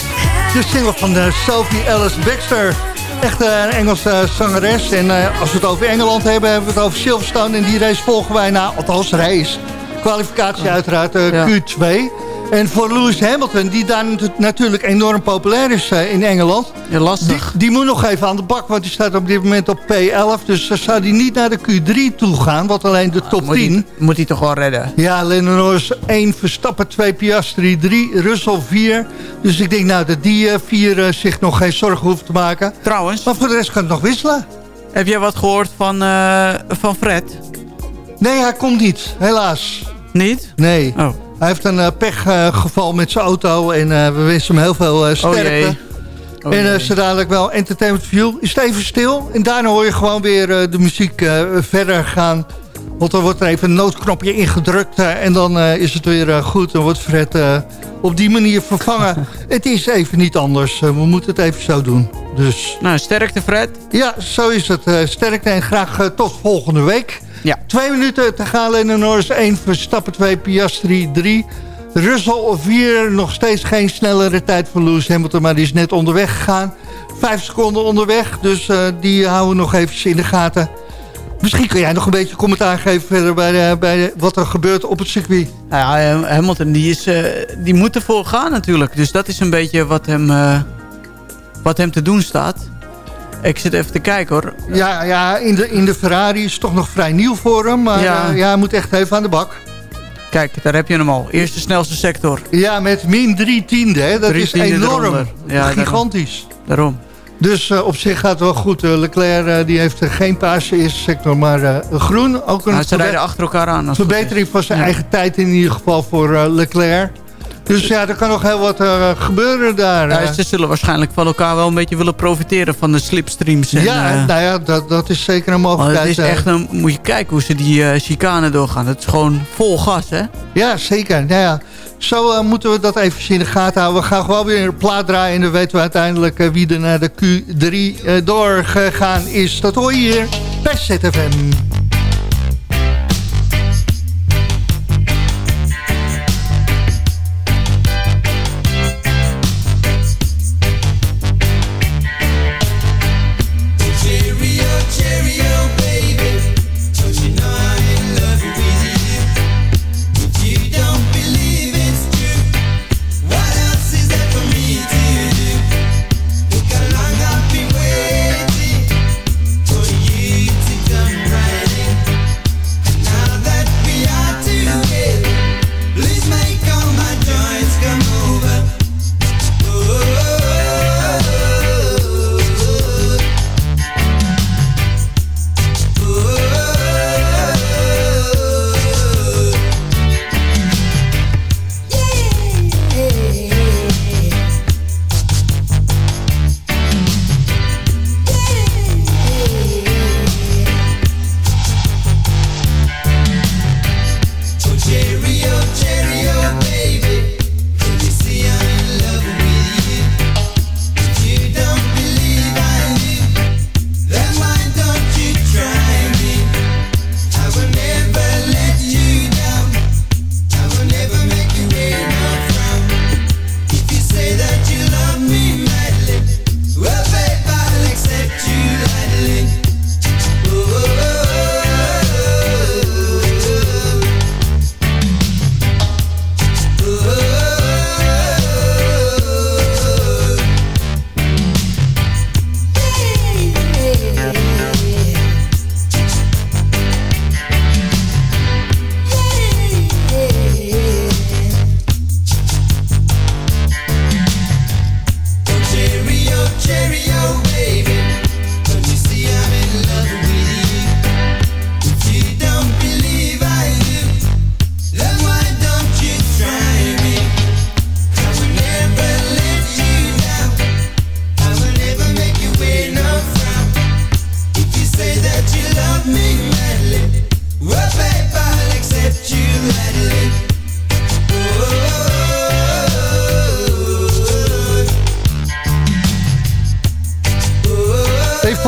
H: De single van de Sophie Ellis Baxter. Echt eh, een Engelse zangeres. En eh, als we het over Engeland hebben, hebben we het over Silverstone. En die race volgen wij na, althans race. Kwalificatie uiteraard eh,
I: Ja.
H: Q2. En voor Lewis Hamilton, die daar nat- natuurlijk enorm populair is eh, in Engeland.
I: Ja, lastig.
H: Die, die moet nog even aan de bak, want die staat op dit moment op P11. Dus dan zou die niet naar de Q3 toe gaan, wat alleen de top
I: moet
H: 10.
I: Hij, moet hij toch wel redden?
H: Ja, Lennon Norris 1, Verstappen 2, Piastri 3, Russell 4. Dus ik denk nou dat die eh, vier eh, zich nog geen zorgen hoeven te maken.
I: Trouwens,
H: Maar voor de rest kan het nog wisselen.
I: heb jij wat gehoord van, eh, van Fred?
H: Nee, hij komt niet, helaas.
I: Niet?
H: Nee.
I: Oh.
H: Hij heeft een eh, pechgeval met zijn auto en eh, we wensen hem heel veel eh, sterkte.
I: jee. Oh
H: en uh, zo dadelijk wel Entertainment View. Is het even stil en daarna hoor je gewoon weer eh, de muziek eh, verder gaan. Want dan wordt er even een noodknopje ingedrukt eh, en dan eh, is het weer eh, goed. Dan wordt Fred eh, op die manier vervangen. het is even niet anders. Eh, we moeten het even zo doen. Dus
I: Nou, sterkte Fred.
H: ja, zo is het. eh, sterkte en graag eh, tot volgende week.
I: Ja.
H: Twee minuten te gaan. Lennon Norris 1, Verstappen 2, Piastri 3. Russell 4, nog steeds geen snellere tijd voor Lewis Hamilton, maar die is net onderweg gegaan. Vijf seconden onderweg, dus eh, die houden we nog even in de gaten. Misschien kun jij nog een beetje commentaar geven verder bij, eh, bij wat er gebeurt op het circuit.
I: Nou ja, Hamilton die, is, eh, die moet ervoor gaan natuurlijk. Dus dat is een beetje wat hem, eh, wat hem te doen staat. Ik zit even te kijken hoor.
H: Ja, ja in, de, in de Ferrari is het toch nog vrij nieuw voor hem, maar
I: Ja.
H: ja. ja, hij moet echt even aan de bak.
I: Kijk, daar heb je hem al. Eerste snelste sector.
H: Ja, met min drie tiende, hè? dat
I: Drie
H: is
I: tiende
H: enorm.
I: eronder. Ja,
H: Gigantisch.
I: Daarom.
H: Dus eh, op zich gaat het wel goed. Eh, Leclerc eh, die heeft eh, geen paarse eerste sector, maar eh, groen. Ook een
I: Nou, ze rijden achter elkaar aan.
H: verbetering van zijn
I: Ja.
H: eigen tijd in ieder geval voor eh, Leclerc. Dus ja, er kan nog heel wat eh, gebeuren daar.
I: Ja,
H: eh.
I: ze zullen waarschijnlijk van elkaar wel een beetje willen profiteren van de slipstreams. En,
H: ja,
I: eh,
H: nou ja, dat, dat is zeker een mogelijkheid.
I: het is echt een, moet je kijken hoe ze die eh chicane doorgaan. Het is gewoon vol gas, hè?
H: Ja, zeker. Nou ja, zo moeten we dat even in de gaten houden. We gaan gewoon weer een plaat draaien en dan weten we uiteindelijk wie er naar de Q3 eh, doorgegaan is. Dat hoor je hier bij ZFM.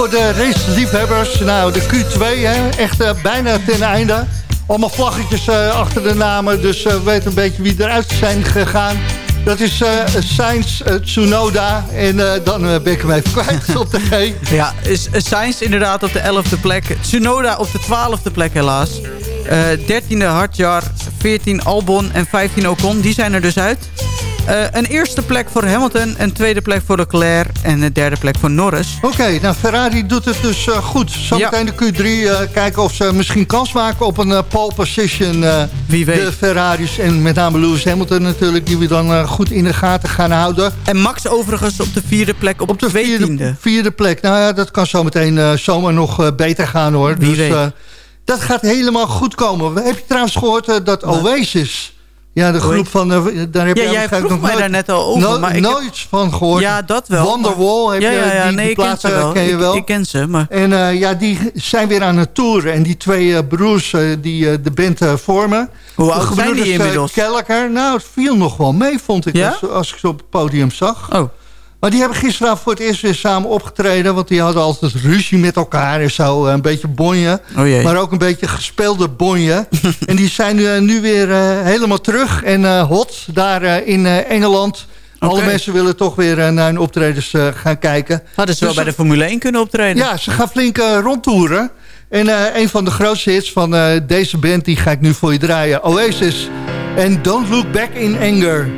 J: Voor de raceliefhebbers. Nou, de Q2, hè, echt eh, bijna ten einde. Allemaal vlaggetjes eh, achter de namen, dus eh, we weten een beetje wie eruit zijn gegaan. Dat is eh Sainz Tsunoda en eh, dan ben ik hem even kwijt op de G.
I: Ja, is Sainz inderdaad op de 11e plek. Tsunoda op de 12e plek helaas. Eh 13e Hartjar, 14 Albon en 15 Ocon. Die zijn er dus uit. Eh, een eerste plek voor Hamilton, een tweede plek voor Leclerc en een derde plek voor Norris.
J: Oké, nou Ferrari doet het dus eh, goed. Zometeen de Q3 eh, kijken of ze misschien kans maken op een pole position.
I: Wie weet.
J: De Ferraris en met name Lewis Hamilton natuurlijk, die we dan goed in de gaten gaan houden.
I: En Max overigens op de vierde plek op,
J: Op de
I: de
J: vierde, vierde plek. Nou ja, dat kan zometeen zomaar nog beter gaan hoor.
I: Wie
J: dus
I: weet.
J: dat gaat helemaal goed komen. Heb je trouwens gehoord eh, dat Oasis... Ja, de groep van... eh, daar heb
I: Ja,
J: jij
I: vroeg
J: nog
I: mij
J: nooit,
I: daar net al over,
J: no-
I: maar ik heb-
J: nooit van gehoord.
I: Ja, dat wel.
J: Wonderwall, heb
I: ja,
J: je
I: ja, ja,
J: die,
I: nee,
J: die
I: wel.
J: ken je wel?
I: Ik, ken ze, maar...
J: En eh, ja, die zijn weer aan het toeren. En die twee eh, broers die de band vormen.
I: Hoe oud zijn die inmiddels?
J: Kelleker. Nou, het viel nog wel mee, vond ik. Als, als ik ze op het podium zag.
I: Oh,
J: Maar die hebben gisteravond voor het eerst weer samen opgetreden. Want die hadden altijd ruzie met elkaar en zo. eh, Een beetje bonje.
I: oh.
J: Maar ook een beetje gespeelde bonje. en die zijn eh, nu weer eh, helemaal terug. En hot daar in Engeland. Alle mensen willen toch weer naar hun optredens gaan kijken.
I: Hadden ze wel
J: Dus-
I: bij de Formule 1 kunnen optreden?
J: Ja, ze gaan flink rondtoeren. En een van de grootste hits van deze band... die ga ik nu voor je draaien. Oasis. En Don't Look Back in Anger.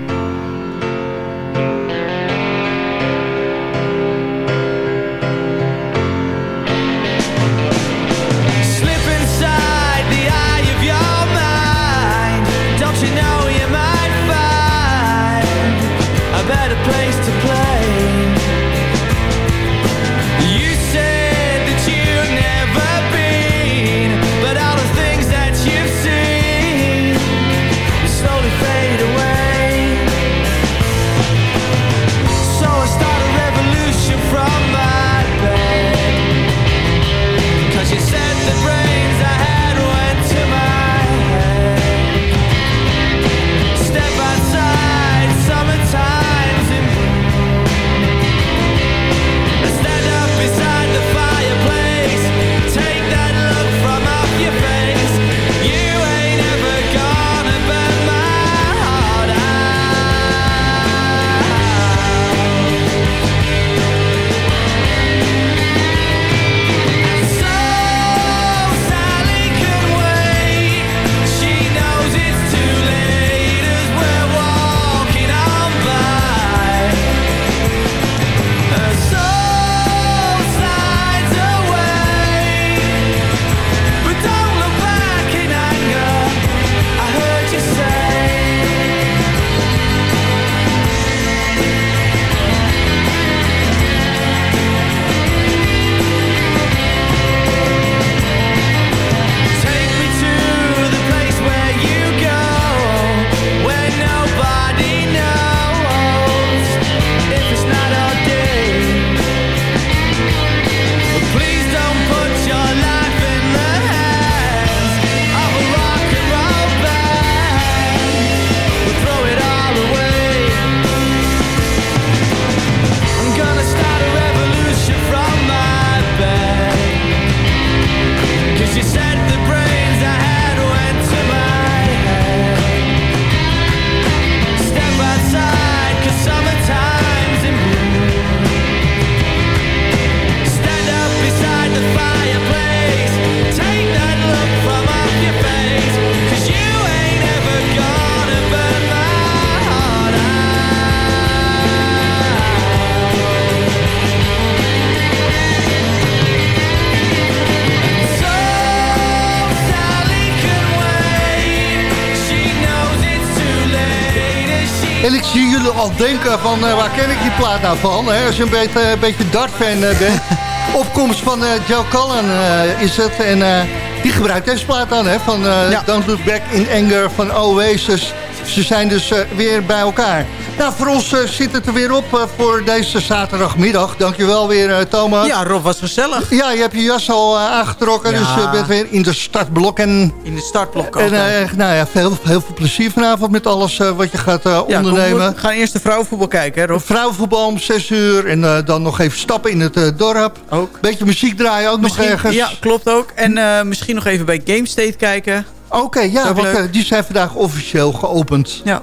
J: Van eh, waar ken ik die plaat nou van? Hè? Als je een beetje, een beetje Dart-fan eh, bent. Opkomst van eh, Joe Cullen eh, is het. En eh, die gebruikt deze plaat dan, hè? Van eh,
I: Ja.
J: Don't Look Back in Anger van Oasis.
H: Ze zijn dus eh, weer bij elkaar. Nou, voor ons eh, zit het er weer op eh, voor deze zaterdagmiddag. Dankjewel weer, eh, Thomas.
I: Ja, Rob, was gezellig.
H: Ja, je hebt je jas al aangetrokken,
I: Ja.
H: dus je bent weer in de startblokken.
I: In de startblok
H: En nou ja, veel, heel veel plezier vanavond met alles wat je gaat
I: Ja,
H: ondernemen.
I: we gaan eerst de vrouwenvoetbal kijken, hè, Rob?
H: Vrouwenvoetbal om 6 uur en dan nog even stappen in het dorp.
I: Ook.
H: Beetje muziek draaien ook nog ergens.
I: ja, klopt ook. En misschien nog even bij GameState kijken.
H: Oké, ja, want die zijn vandaag officieel geopend.
I: Ja.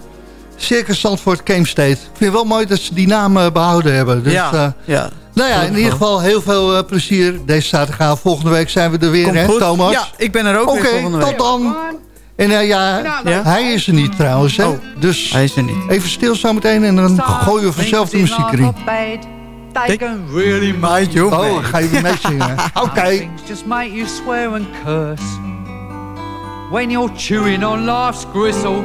H: Circus Zandvoort Game State. Ik vind het wel mooi dat ze die naam eh, behouden hebben. Dus,
I: ja,
H: eh,
I: ja.
H: nou ja, in ieder geval heel veel eh, plezier deze zaterdagavond. Volgende week zijn we er weer,
I: Komt
H: hè,
I: goed.
H: Thomas?
I: Ja, ik ben er ook
H: Oké,
I: weer volgende week.
H: tot dan. En eh, ja,
I: Ja?
H: hij is er niet trouwens, hè?
I: Oh,
H: dus
I: Hij is er niet.
H: even stil zo meteen en dan gooien we vanzelf de muziek erin.
M: They can really
I: Mind you,
H: Oh, ga je weer meezingen. Oké.
M: Things just make you swear and curse. When you're chewing on life's gristle,